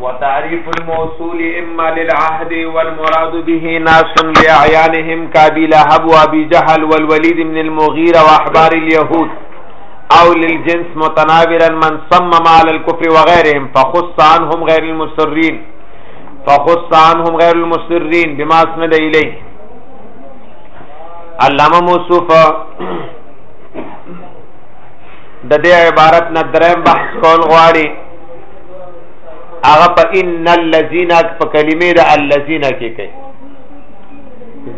وتعريف الموصول إما للعهد والمراد به ناس لأعيانهم كابي لهب وأبي جهل والوليد من المغيرة وأحبار اليهود أو للجنس متناولا من صمم على الكفر وغيرهم فخص عنهم غير المسرين فخص عنهم غير المسرين بما أسند إليه علامه موصوف د دې عبارت نه درېم بحث کول غواړي هغه په ان الذين په کلمې د الذين کې کوي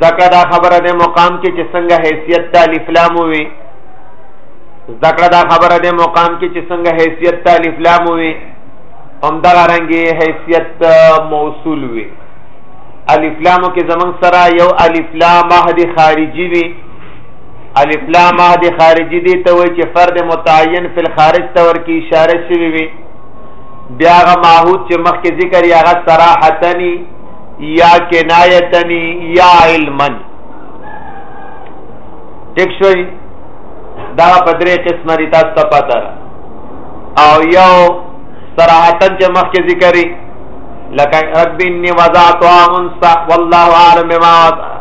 ذکر دا خبره د مقام کې چې څنګه حیثیت د الف لام وي ذکر دا خبره د مقام کې چې څنګه حیثیت د الف لام وي هم دا رنګي حیثیت موصول وي الف لام کې زمنګ سره یو الف لام مهدي خارجي وي الف لام عهد خارجي دي ته وي چې فرد متعین فی الخارج تور کی اشاره شوی وي بیا غ معهود چې مخکې ذکر یا غ صراحتنی یا کنایتنی یا علما ټیک شوی دا په درې قسمه دي تاسو ته پته او یو صراحتن چې مخکې ذکرې لکه رب انی وضعتها انثى والله اعلم بما وضعت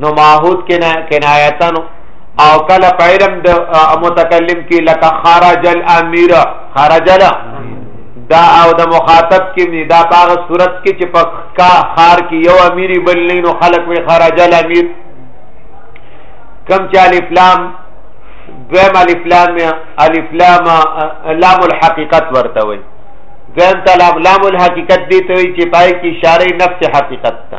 نو ماحود کنایتن او کله په علم د متکلم کې لکه خرج الامیر خرج دا او د مخاطب کې نه دا په هغه صورت کې چې په کا خار کې یو امیری بل نه نو خلق وی خرج الامیر کم چې الف لام دویم الف لام الف لام لام الحقیقت ورته وي دویم ته لام الحقیقت دی ته چې پای کې اشاره نفس حقیقت ته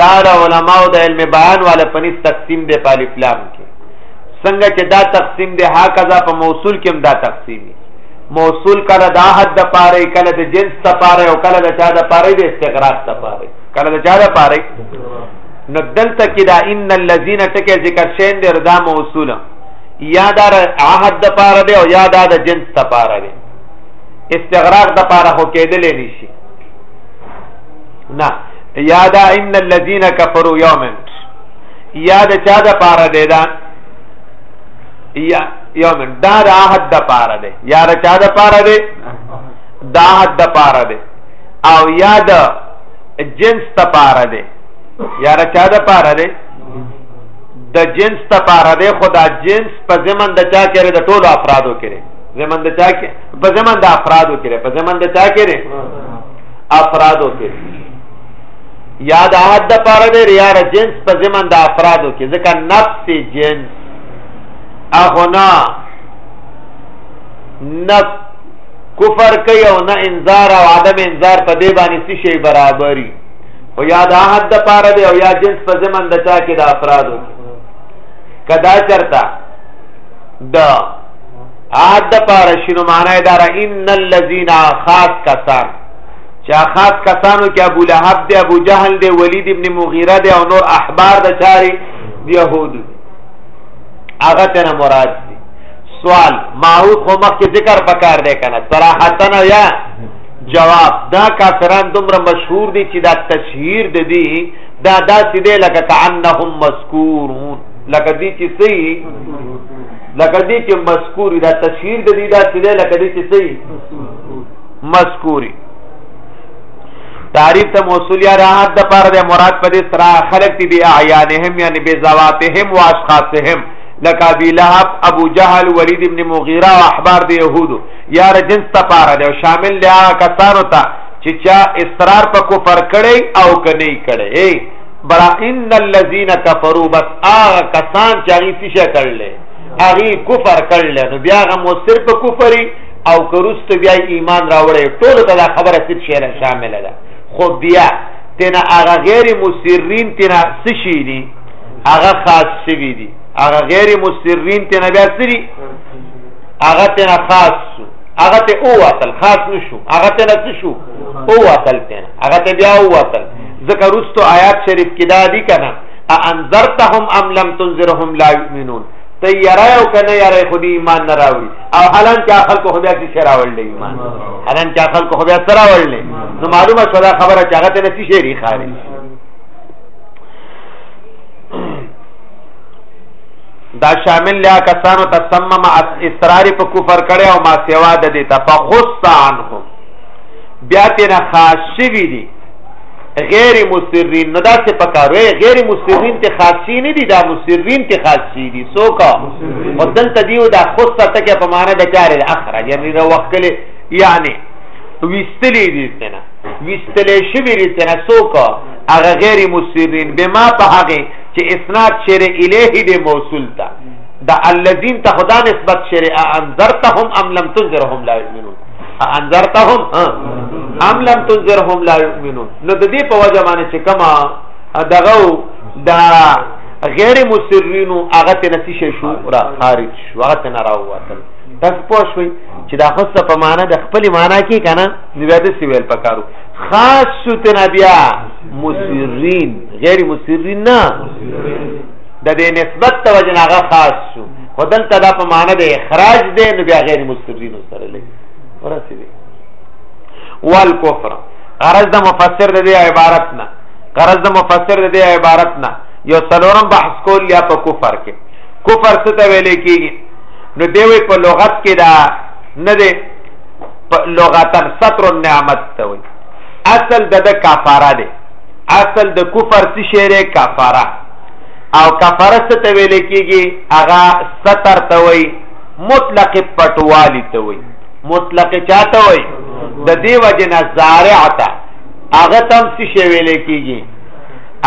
دا د علماو د علم بیان والا پنځ تقسیم دی په الف لام کې څنګه چې دا تقسیم دی هاکذا په موصول کې هم دا تقسیم دی موصول کله د احد د پاره کله د جنس د پاره او کله د چا د پاره د استغراق د پاره کله د چا د پاره نو دلته کې دا ان الذين ټکه ذکر شین دی رضا موصول یا دا احد د پاره دی او یا دا د جنس د پاره دی استغراق د پاره هو کېدل نشي نه یاد ان الذين كفروا يوما یاد چا د پاره دی دا یا یومن دا د عهد د پاره دی یا د چا د پاره دی د عهد د پاره دی او یا د جنس د پاره دی یا د چا د پاره دی د جنس د پاره دی خدا جنس په زمن د چا کړي د ټولو افرادو کړي زمن د چا کې په زمن د افرادو کړي په زمن د چا کړي افرادو کې یا د عهد د پاره دی یا د جنس په زمن د افرادو کې ځکه نفس جنس اغنا نف کفر کوي او نه انذار او عدم انذار په دې باندې څه شی برابرۍ او یا د عهد د پاره دی او یا جنس په زمن د چا کې د افرادو کې کدا چرتا د عاد د پاره شنو معنی دار ان الذين خاص کسان چا خاص کسانو کې ابو لهب دی ابو جهل دی ولید ابن مغیره دی او نور احبار د چاري يهود هغه ته مراد دی سوال ماحول خو مخکې ذکر پکار دی کنه صراحتن یا جواب دا کافران دومره مشهور دي چې دا تشهیر د دي دا داسې دی لکه کانهم مذکورون لکه دې چې سي لکه دې چې مذکوري دا تشهیر د دې دا چې دی لکه دې چې صحیح مذکوري تعریف ته موصول یا راحت د پاره د مراد په دې سره خلق دی بیا عیانهم یعنی بی ذواتهم و اشخاصهم لکه ابي لهب ابو جهل ولید ابن مغیره او احبار د يهودو یا د جنس ته پاره دی شامل لیا کسانو ته چې چا اصرار په کفر کړي او کني کړي برا ان الذين كفروا بس هغه کسان چې هغه څه شي کړل هغه کفر کړل نو بیا هغه مو صرف کفري او کروست بیا ایمان راوړې ټول ته دا خبره ست شي نه شامل ده خو بیا تینا هغه غیر مسرین تینا څه شي دي هغه خاص شوی دي هغه غیر مسرین تینا بیا سری هغه تینا خاص شو هغه ته او وصل خاص نشو هغه ته نه شو او وصل تینا هغه ته بیا او وصل ځکه رستو آیات شریف کې دا دي کنه انذرتهم ام لم تنذرهم لا یؤمنون ته یاره او کنه یاره خو دې ایمان نه راوړي او حالان چې خلکو خو بیا چې راوړل ایمان حالان چې خلکو خو بیا راوړل نو معلومه شوه دا خبره چې هغه ته نسی شری خارج دا شامل لیا کسانو ته سمما اصرار په کفر کړي او ما سیوا د دې ته فخص عنهم بیا تینا خاص شوی دي غیر مسرین نو دا څه پکاروي غیر مسرین ته خاصی نه دي دا مسرین ته خاصی دي څوک او دلته دیو دا خصه تکه په معنا د چاره د اخره یعنی دا وکړي یعنی ویستلی دي څنګه ویستلی شي دي څنګه څوک هغه غیر مسرین بما په هغه چې اسناد شری الیه دی موصول تا دا الذین ته خدا نسبت شری انذرتهم ام لم تنذرهم لا یؤمنون انذرتهم ام لم تنذرهم لا يؤمنون نو د دې په وجه باندې چې کما دغه دا غیر مسرینو هغه ته نسی شي شو را خارج شو هغه ته نه راووتل تاسو پوه شئ چې دا خصه په معنا د خپل معنا کې کنه نویاد سی ویل پکارو خاص ته نبیا مسرین غیر مسرین نه د دې نسبت توجه هغه خاص شو خدل تدا په معنا د اخراج دی نو بیا غیر مسرین سره لګي ورسې دي وال کفر غرض د مفسر د دې عبارت نه غرض د مفسر د دې عبارت نه یو څلورم بحث کول یا په کفر کې کفر څه ته ویل کېږي نو دی وی په لغت کې دا نه دی په لغتن ستر النعمت ته وی اصل د د کفاره دی اصل د کفر څه شی کفاره او کفاره څه ته ویل کېږي هغه ستر ته وی مطلق پټوالی ته وای مطلق چاته وای د دې وجنه زارعتا هغه تم څه شی ویل کیږي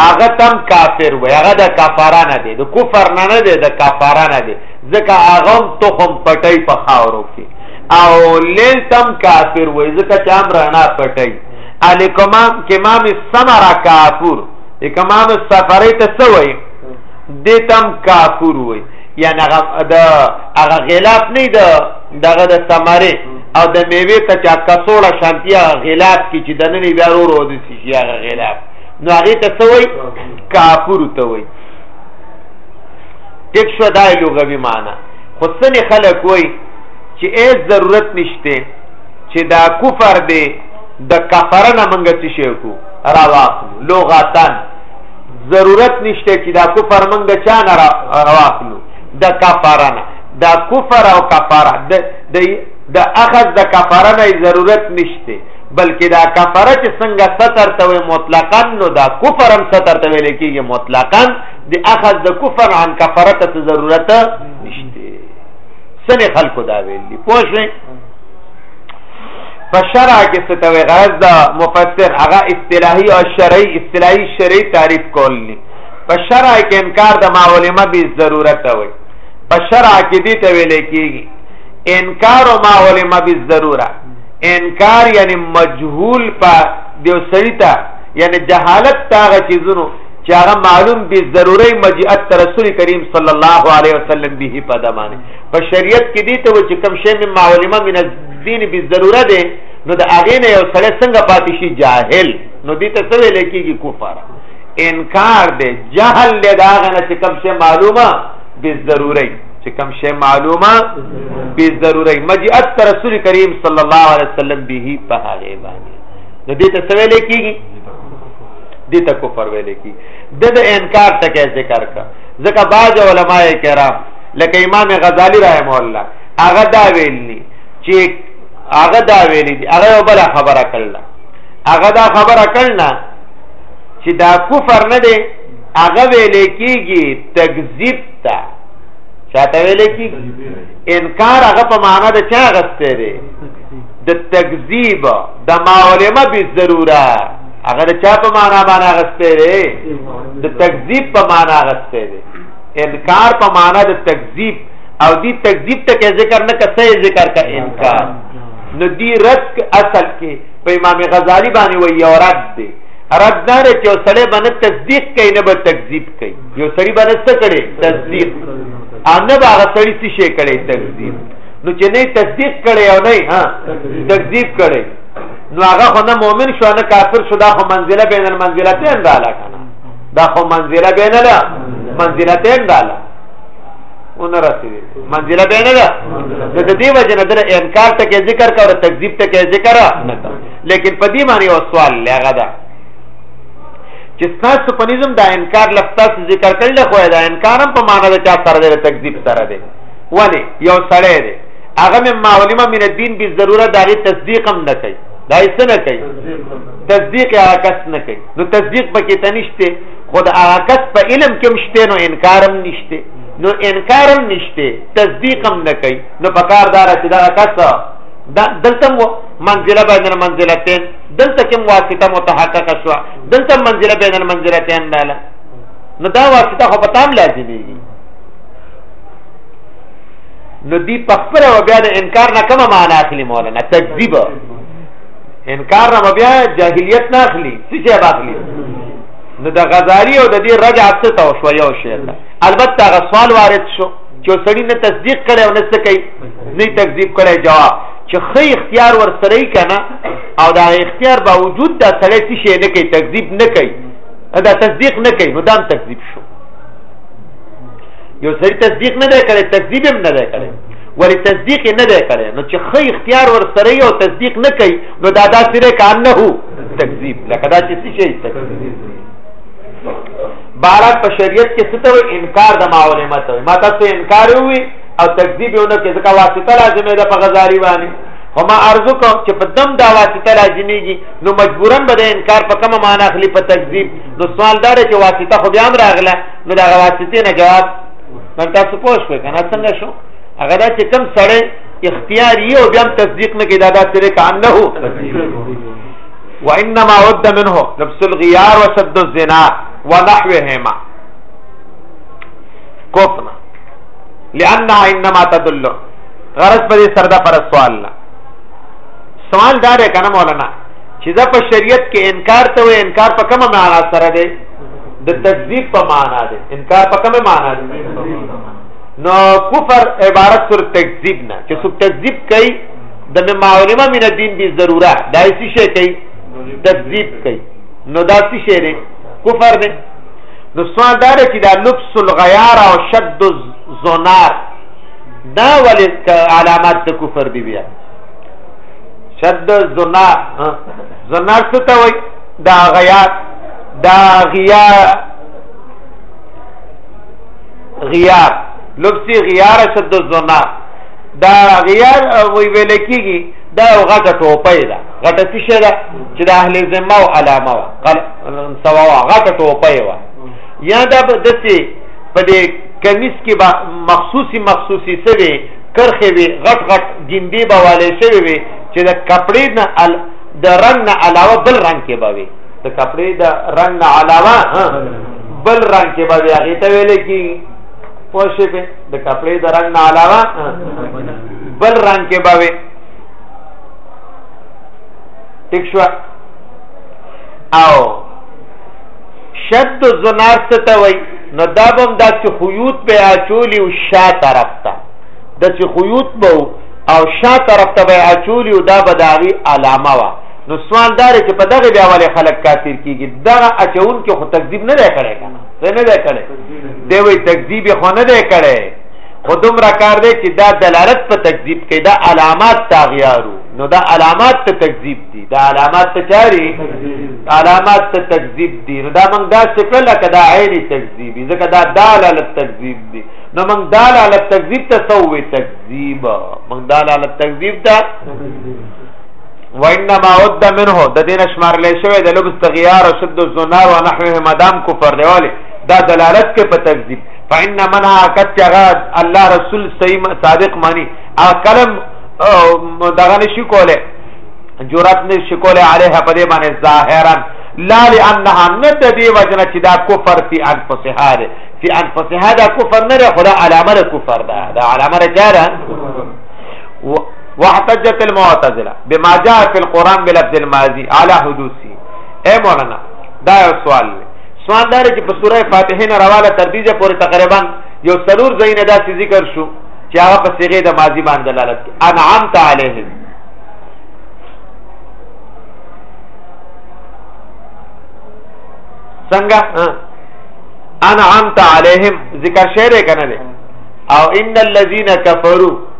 هغه تم کافر وای هغه د کفارانه دی د کفر نه نه دی د کفارانه دی ځکه هغه تخم پټي په خاورو کې او لیل تم کافر وای ځکه چې امر نه پټي الیکمام کمام سمرا کافور کمام سفری ته سوی دیتم کافور وای یعنی هغه د هغه غلاف نه د دغه د ثمره او د میوه ته چا کڅوړه شانتیا غلاف کی چې دننې بیا ورو د سی هغه غلاف نو هغه ته څه وای کافور ته وای ټیک شو دای لغوي معنی خو څنې خلک وای چې ای ضرورت نشته چې دا کفر دی د کفرنه منګه څه شي کو راواخلو لغتان ضرورت نشته چې دا کفر موږ د چا نه راخلو د کفاره نه دا کفر او کفاره د د اخذ د کفاره نه ضرورت نشته بلکې دا کفاره چې څنګه ستر ته وي مطلقاً نو دا کفر هم ستر ته ویل کېږي مطلقاً د اخذ د کفر عن کفاره ته ضرورت نشته سنې خلکو دا ویلي پوه شئ په شرع کې څه ته غرض دا مفسر هغه اصطلاحي او شرعي اصطلاحي شرعي تعریف کول دي په شرع کې انکار د معلومه به ضرورت وي په شرع کې دي ته ویل کېږي انکار او معلومه به ضروره انکار یعنی مجهول په دیو سړی ته یعنی جهالت تاغه چیزونو چې هغه معلوم به ضروري مجیت رسول کریم صلی الله علیه وسلم به په دمانه په شریعت کې دي ته و چې کوم شی مې معلومه من الدین به ضروره ده نو د هغه نه یو سړی څنګه پاتې شي جاهل نو دې ته څه ویل کېږي کفر انکار دی جهل دی دا هغه نه چې کوم شی معلومه به ضروري چې کوم شی معلومه به ضروري مجیت تر رسول کریم صلی الله علیه وسلم به په هغه باندې نو دې ته څه ویل کېږي دې ته کفر ویل کېږي د انکار ټکی ذکر کا ځکه باج علماء کرام لکه امام غزالی رحم الله هغه دا ویلی چې هغه دا ویلی دی هغه بل خبره کړل هغه دا خبره کړل چې دا کفر نه دی هغه ویل کیږي تکذیب تا چاته ویل کیږي انکار هغه په معنا د چا غسته دی د تکذیب د ماولمه به ضروره هغه چا په معنا باندې غسته دی د تکذیب په معنا غسته دی انکار په معنا د تکذیب او دی تکذیب ته کې ذکر نه کسه ذکر کا انکار نو دی رد اصل کې په امام غزالی باندې وی یو رد دی رد نه لري چې سړی باندې تصدیق کوي نه به تکذیب کوي یو سړی باندې څه کړي تصدیق ان نه هغه سړی څه شي کړي تکذیب نو چې نه تصدیق کړي او نه ها تکذیب کړي نو هغه خو نه مؤمن شو نه کافر شو دا خو منزله بین المنزلتین رااله دا خو منزله بین ده منزله تین ده اون رسیدي منزله بین ده نو د دې وجه نه در انکار ته کې ذکر کا او تکذیب ته کې ذکر نه کا لیکن په دې معنی او سوال لغه ده چې تاسو په نظم دا انکار لفظ ذکر کړل خو دا انکار هم په معنی ده چا سره ده تکذیب سره ده ولی یو سړی ده هغه مې معلومه من الدین به ضرورت دغه تصدیق هم نه کوي دا یې څه نه کوي تصدیق هغه کس نه کوي نو تصدیق پکې ته نشته خو د هغه کس په علم کې مشته نو انکارم نشته نو انکارم نشته تصدیقم نه کوي نو په کار دار چې دا کس دا دلته مو منزله بین المنزلتین دلته کوم واسطه متحقق شو دلته منزله بین المنزلتین داله نو دا واسطه خو په تام لازميږي نو دی په خپل او بیا د انکار نه کومه معنا اخلي مولانا تکذیب انکار نه بیا جاهلیت نه اخلي څه شی باخلي نو د غزالی او د دې رجع څه تو شو یو شی البته هغه سوال وارد شو چې سړی نه تصدیق کړي او نه څه کوي نه تکذیب کړي جواب چې خې اختیار ور سره یې کنه او دا اختیار باوجود دا سړی څه شی نه کوي تکذیب نه کوي دا تصدیق نه کوي نو دا تکذیب شو یو سړی تصدیق نه دی کړی تکذیب هم نه دی کړی ولی تصدیق نه دی کړی نو چې خې اختیار ور سره یو تصدیق نه کوي نو دا دا سره کان نه هو تکذیب لکه دا چې څه شي تکذیب بارات په شریعت کې څه ته انکار د معلومات وي ما تاسو انکار وي او تکذیب یو نه کې ځکه واسطه لازمه ده په غزاري باندې هما ارزو کوم چې په دم دا واسطه لازميږي نو مجبورن به انکار په کومه معنی اخلي په تکذیب نو سوال دا چې واسطه خو بیا هم راغله نو دا واسطه نه جواب نو تاسو پوه شئ کنه څنګه شو هغه دا چې کم سړی اختیار یو بیا تصدیق نه کیدا دا سره کانه هو وانما ود منه لبس الغيار وشد الزنا ونحوهما کوفنا لانها انما تدل غرض پر سردا پر سوال لا سوال دا دی کنه مولانا چې دا په شریعت کې انکار ته و انکار په کومه معنا سره دی د تکذیب په معنا دی انکار په کومه معنا دی نو کفر عبارت تر تکذیب نه چې څوک تکذیب کوي د معلومه من الدين به ضروره دا څه شي کوي تکذیب کوي نو دا څه شي دی کفر دی نو سوال دا چې دا لبس الغیار او شد الزنار دا ولې علامات د کفر دی بیا شد الزنار زنار څه ته وایي دا غیار دا غیا غیار لبسی غیار شد الزنا دا غیار وی ویل کیږي دا غټه ټوپه ده غټه څه ده چې د اهل ذمه او علامه وا قال سوا غټه ټوپه وا یا دا دسي په دې کمیس کې با مخصوصي مخصوصي څه وي کرخه وي غټ غټ ګندې به والي شوی وي چې د کپڑے نه د رنگ نه علاوه بل رنگ کې به وي د کپړې د رنگ نه علاوه بل رنگ کې به بیا غیته ویل کی پوښې په د کپړې د رنگ نه علاوه بل رنگ کې به وي ټیک شو او شد زنار څه ته وای نو دا بم دا چې خيوط به اچولی او شا طرف ته د چې خيوط به او شا طرف ته به اچولی او دا به داغي علامه وا نو سوال دار چې په دغه بیا ولې خلک کافر کیږي دغه اچون کې خو تکذیب نه دی کړی کنه څه نه دی کړی دی وی تکذیب خو نه دی کړی خو دومره کار دی چې دا دلالت په تکذیب کې دا علامات تاغیارو نو دا علامات ته تکذیب دي دا علامات ته چاري علامات ته تکذیب دي نو دا موږ دا څه کړل کدا عیني تکذیب ځکه دا دلالت تکذیب دي نو موږ دلالت تکذیب ته سوې تکذیب موږ دلالت تکذیب ته وانما ود منه د دین شمار لې شوی د لبس تغیار او شد الزنار او نحوه مدام کفر دی ولی دا دلالت کې په تکذیب فإن من حقت غاد الله رسول صحیح صادق معنی ا کلم دغه نشي کوله جرأت نشي کوله علیه په دې باندې ظاهرا لا لانها ند دی وجنه چې دا کفر فی انفسها دی فی انفسها دا کفر نه خدا علامه کفر ده دا علامه جاره واحتجت المعتزله بما جاء في القران بلفظ الماضي على حدوثه اے مولانا دا یو سوال دی سوال دا چې په سوره فاتحه نه راواله تر دې پورې تقریبا یو سلور زینه دا ذکر شو چې هغه په صيغه د ماضي باندې دلالت کوي انعمت عليهم څنګه انعمت عليهم ذکر شعر کنه او ان الذين كفروا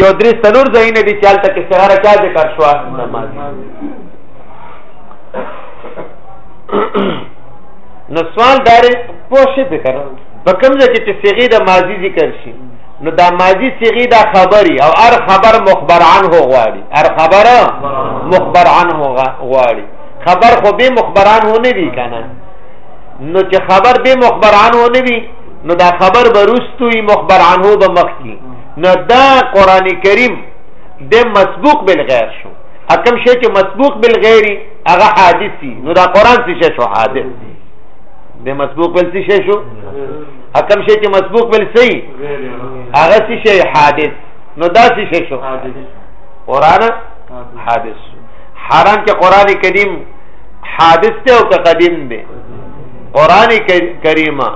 یو درې څلور ځایونه دي چې هلته کې استعاره چا ذکر شوه نماز نو سوال دار پوه شي به کنه په کوم ځای کې چې صيغه د ماضي ذکر شي نو دا ماضي صيغه د خبري او هر خبر مخبر عنه غواړي هر خبر مخبر عنه غواړي خبر خو به مخبر عنه نه وی کنه نو چې خبر به مخبر عنه نه وی نو دا خبر بروستوي مخبر عنه به مخ کی نو دا قران کریم د مسبوق بالغیر شو اکم شی چې مسبوق بالغیر هغه حادثي نو دا قران څه شو حادث د مسبوق بل څه شو اکم شی چې مسبوق بل سی هغه څه شی حادث نو دا څه شو قران حادث حرام کې قران کریم حادث ته او قدیم دی قران کریمه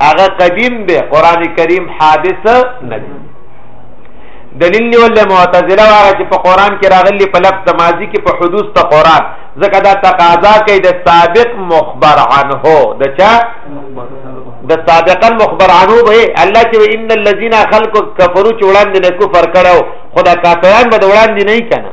هغه قدیم به قران کریم حادث نه دی دلیل نیول له معتزله واره چې په قران کې راغلي په لفظ ماضی کې په حدوث ته قران ځکه دا تقاضا کوي د سابق مخبر عنه د چا د سابقا مخبر عنه به الله چې ان الذين خلق كفروا چې وړاندې نه کفر کړو خدا کافران به وړاندې نه کنا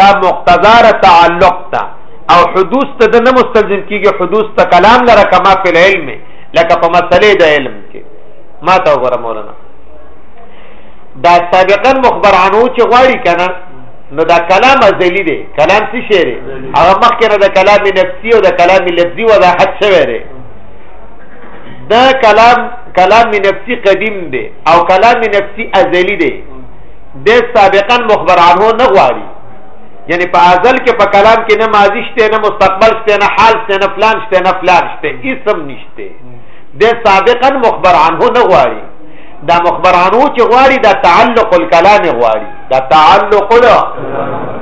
دا مقتضار تعلق تا او حدوث ته د نه مستلزم کیږي حدوث ته کلام لره کما په علم لکه په مسلې د علم کې ما ته وګوره مولانا دا سابقا مخبر عنه چې غواړي کنه نو دا کلام ازلی دی کلام څه شی دی هغه مخکې نه د کلام نفسي او د کلام لفظي وضاحت شوی دی دا کلام کلام نفسي قدیم دی او کلام نفسي ازلی دی د سابقا مخبر عنه نه غواړي یعنی په ازل کې په کلام کې نه ماضی شته نه مستقبل شته نه حال شته نه فلان شته نه فلان شته اسم نشته د سابقا مخبر عنه نه غواړي دا مخبر عنه چې غواړي دا تعلق الکلام غواړي دا تعلق له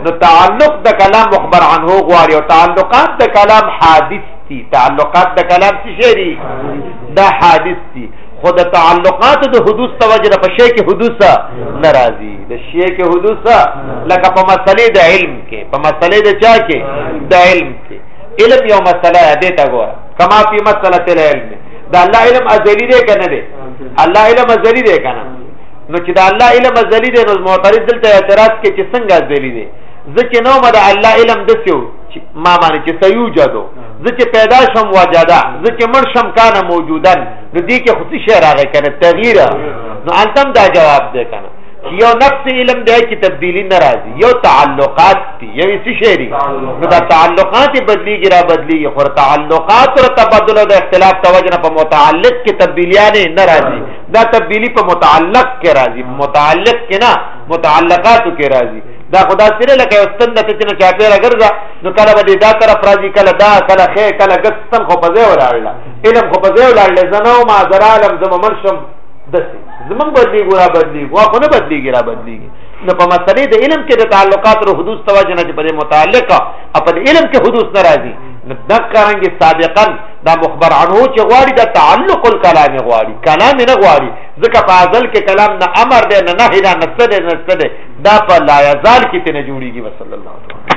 نو تعلق د کلام مخبر عنه غواړي او تعلقات د کلام حادث دي تعلقات د کلام څه شي دي دا حادث دي خو د تعلقات د حدوث ته وجه په شی کې حدوث ناراضي د شی کې حدوث لکه په مسلې د علم کې په مسلې د چا کې د علم کې علم یو مسله ده تا ګوره کما فی مسله العلم دا الله علم ازلی دی کنه دی الله علم ازلی دی کنه نو چې دا الله علم ازلی دی نو معترض دلته اعتراض کې چې څنګه ازلی دی ځکه نو مده الله علم دسیو ما باندې چې سيوجدو زه چې پیدا شم وجدا زه چې مړ شم کان موجودا نو دې کې خو څه شی راغی کنه تغییر نو انتم دا جواب دی کنه چې یو نفس علم دی کې تبدیلی ناراضي یو تعلقات دي یو څه شی دي نو دا تعلقات بدلیږي را بدلیږي خو تعلقات او تبدل د اختلاف توجنه په متعلق کې تبدیلیان ناراضي دا تبدیلی په متعلق کې راضي متعلق کې نه متعلقات کې راضي دا خدا سره لکه یو ستند ته چې نه چاپیره ګرځا نو کله به دې دا طرف راځي کله دا کله خې کله ګس تم خو په ځای ولاړل علم خو په ځای ولاړل زنه او ما زرالم زم من شم دسي زمون بدلی ګورا بدلی وا خو نه بدلی ګرا بدلی نو په مسلې د علم کې د تعلقات او حدوث توجه نه په متعلقه په علم کې حدوث ناراضي نو دا کارانګي سابقا دا مخبر عنه چې غواړي دا تعلق الکلام غواړي کلام نه غواړي ځکه په ازل کې کلام نه امر دی نه نهی نه نسته دی نسته دی دا په لا یزال کې ته نه جوړیږي وصلی الله تعالی